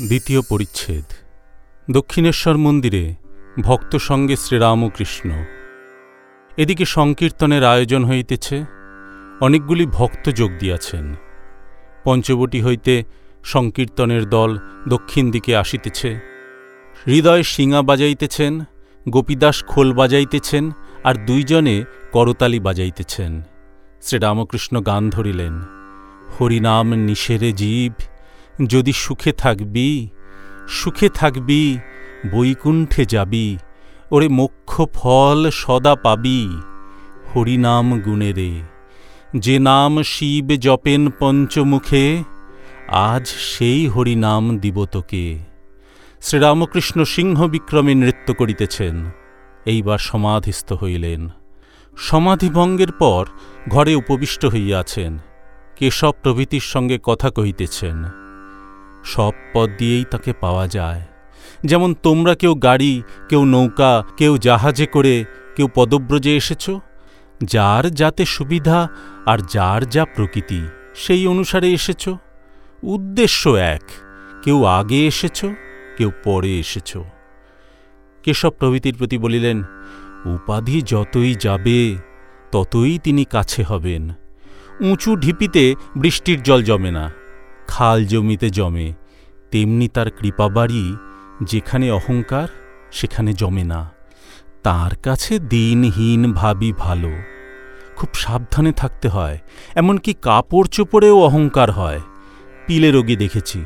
দ্বিতীয় পরিচ্ছেদ। দক্ষিণেশ্বর মন্দিরে ভক্ত সঙ্গে শ্রীরামকৃষ্ণ। এদিকে সংকীর্তনের আয়োজন হইতেছে, অনেকগুলি ভক্ত যোগ দিয়াছেন। পঞ্চবটী হইতে সংকীর্তনের দল দক্ষিণ দিকে আসিতেছে। হৃদয় শিঙা বাজাইতেছেন, গোপীদাস খোল বাজাইতেছেন আর দুইজনে করতালি বাজাইতেছেন। শ্রীরামকৃষ্ণ গান ধরিলেন, হরিনাম নিষেরে জীব যদি সুখে থাকবি সুখে থাকবি, বৈকুণ্ঠে যাবি, ওরে মোক্ষ ফল সদা পাবি। হরিনাম গুণেরে যে নাম শিব জপেন পঞ্চমুখে, আজ সেই হরিনাম দিব তোকে। শ্রীরামকৃষ্ণ সিংহ বিক্রমে নৃত্য করিতেছেন, এইবার সমাধিস্থ হইলেন। সমাধিভঙ্গের পর ঘরে উপবিষ্ট হইয়াছেন, কেশব প্রভৃতির সঙ্গে কথা কহিতেছেন। সব পথ দিয়েই তাকে পাওয়া যায়। যেমন তোমরা কেউ গাড়ি, কেউ নৌকা, কেউ জাহাজে করে কেউ পদব্রজে এসেছ, যার যাতে সুবিধা আর যার যা প্রকৃতি, সেই অনুসারে এসেছ। উদ্দেশ্য এক, কেউ আগে এসেছ, কেউ পরে এসেছ। কেশব প্রভৃতির প্রতি বলিলেন, উপাধি যতই যাবে, ততই তিনি কাছে হবেন। উঁচু ঢিপিতে বৃষ্টির জল জমে না। খাল জমিতে জমে, তেমনি তার কৃপাবাড়ি যেখানে অহংকার, সেখানে জমে না। তার কাছে দিনহীন ভাবি ভালো। খুব সাবধানে থাকতে হয়, এমনকি কাপড় চোপড়েও অহংকার হয়। পিলে রোগী দেখেছি,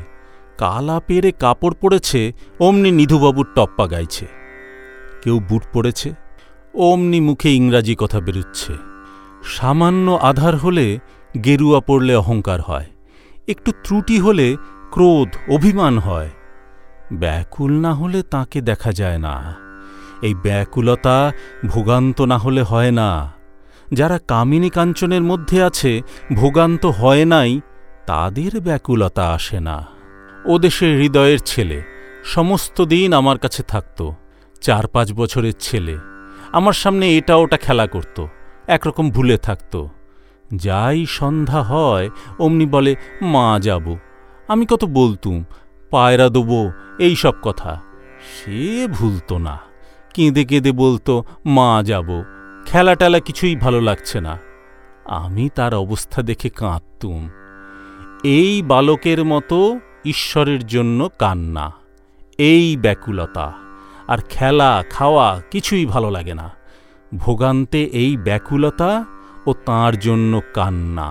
কালা পেরে কাপড় পরেছে, অমনি নিধুবাবুর টপ্পা গাইছে। কেউ বুট পড়েছে অমনি মুখে ইংরাজি কথা বেরুচ্ছে। সামান্য আধার হলে গেরুয়া পড়লে অহংকার হয়। একটু ত্রুটি হলে ক্রোধ, অভিমান হয়। ব্যাকুল না হলে তাকে দেখা যায় না। এই ব্যাকুলতা ভোগান্ত না হলে হয় না। যারা কামিনী কাঞ্চনের মধ্যে আছে, ভোগান্ত হয় নাই, তাদের ব্যাকুলতা আসে না। ও দেশের হৃদয়ের ছেলে, সমস্ত দিন আমার কাছে থাকত। চার পাঁচ বছরের ছেলে। আমার সামনে এটা ওটা খেলা করত, একরকম ভুলে থাকত। যাই সন্ধ্যা হয়, অমনি বলে, মা যাব। আমি কত বলতুম, পায়রা দেবো, এই সব কথা। সে ভুলত না। কেঁদে কেঁদে বলতো, মা যাব। খেলা টেলা কিছুই ভালো লাগছে না। আমি তার অবস্থা দেখে কাঁদতুম। এই বালকের মতো ঈশ্বরের জন্য কান্না, এই ব্যাকুলতা। আর খেলা, খাওয়া কিছুই ভালো লাগে না। ভোগান্তে এই ব্যাকুলতা ও তাঁর জন্য কান্না।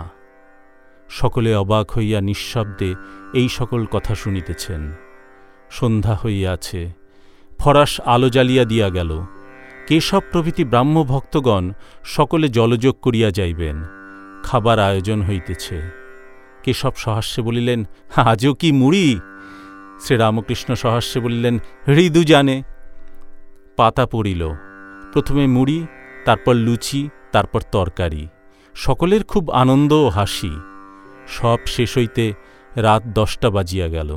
সকলে অবাক হইয়া নিঃশব্দে এই সকল কথা শুনিতেছেন। সন্ধ্যা হইয়াছে, ফরাস আলো জ্বালিয়া দিয়া গেল। কেশব প্রভৃতি ব্রাহ্ম ভক্তগণ সকলে জলযোগ করিয়া যাইবেন, খাবার আয়োজন হইতেছে। কেশব সহাস্যে বলিলেন, আজও কি মুড়ি? শ্রীরামকৃষ্ণ সহাস্যে বলিলেন, হৃদু জানে। পাতা পড়িল, প্রথমে মুড়ি, তারপর লুচি তারপর তরকারি। সকলের খুব আনন্দ ও হাসি। সব শেষ হইতে রাত দশটা বাজিয়া গেল।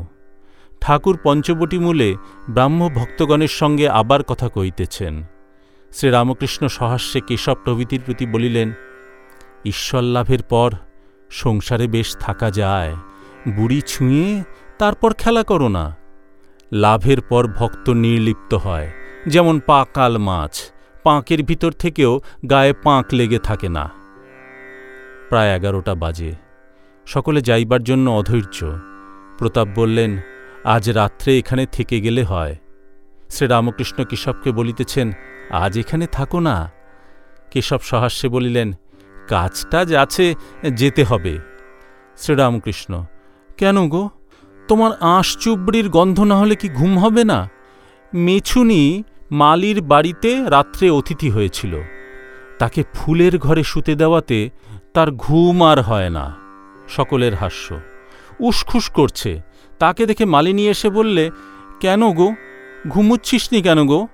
ঠাকুর পঞ্চবটি মূলে ব্রাহ্ম ভক্তগণের সঙ্গে আবার কথা কইতেছেন শ্রীরামকৃষ্ণ সহাস্যে কেশব প্রভৃতির প্রতি বলিলেন, ঈশ্বর লাভের পর সংসারে বেশ থাকা যায়। বুড়ি ছুঁয়ে তারপর খেলা করো না। লাভের পর ভক্ত নির্লিপ্ত হয়, যেমন পাকাল মাছ। পাঁকের ভিতর থেকেও গায়ে পাঁক লেগে থাকে না। প্রায় এগারোটা বাজে। সকলে যাইবার জন্য অধৈর্য। প্রতাপ বললেন, আজ রাত্রে এখানে থেকে গেলে হয়। শ্রীরামকৃষ্ণ কেশবকে বলিতেছেন, আজ এখানে থাকো না। কেশব সহাস্যে বলিলেন, কাজটা আছে, যেতে হবে। শ্রীরামকৃষ্ণ, কেন গো? তোমার আঁশ চুবড়ির গন্ধ না হলে কি ঘুম হবে না? মেছুনি মালির বাড়িতে রাত্রে অতিথি হয়েছিল। তাকে ফুলের ঘরে শুতে দেওয়াতে তার ঘুম আর হয় না। সকলের হাস্য। উসখুস করছে। তাকে দেখে মালিনী এসে বললে, কেন গো? ঘুমুচ্ছিস নি কেন গো?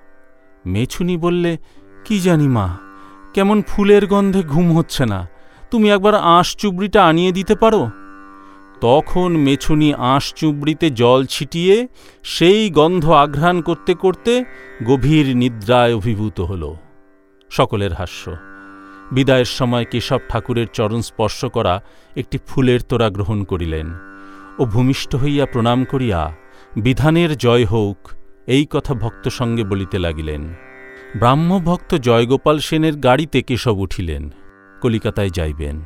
মেছুনি বললে, কি জানি মা, কেমন ফুলের গন্ধে ঘুম হচ্ছে না। তুমি একবার আঁশ চুবড়িটা আনিয়ে দিতে পারো? তখন মেছুনি আঁশ চুবড়িতে জল ছিটিয়ে সেই গন্ধ আঘ্রাণ করতে করতে গভীর নিদ্রায় অভিভূত হল। সকলের হাস্য। বিদায়ের সময় কেশব ঠাকুরের চরণ স্পর্শ করা একটি ফুলের তোড়া গ্রহণ করিলেন ও ভূমিষ্ঠ হইয়া প্রণাম করিয়া বিধানের জয় হোক এই কথা ভক্ত সঙ্গে বলিতে লাগিলেন। ব্রাহ্মভক্ত জয়গোপাল সেনের গাড়িতে কেশব উঠিলেন, কলিকাতায় যাইবেন।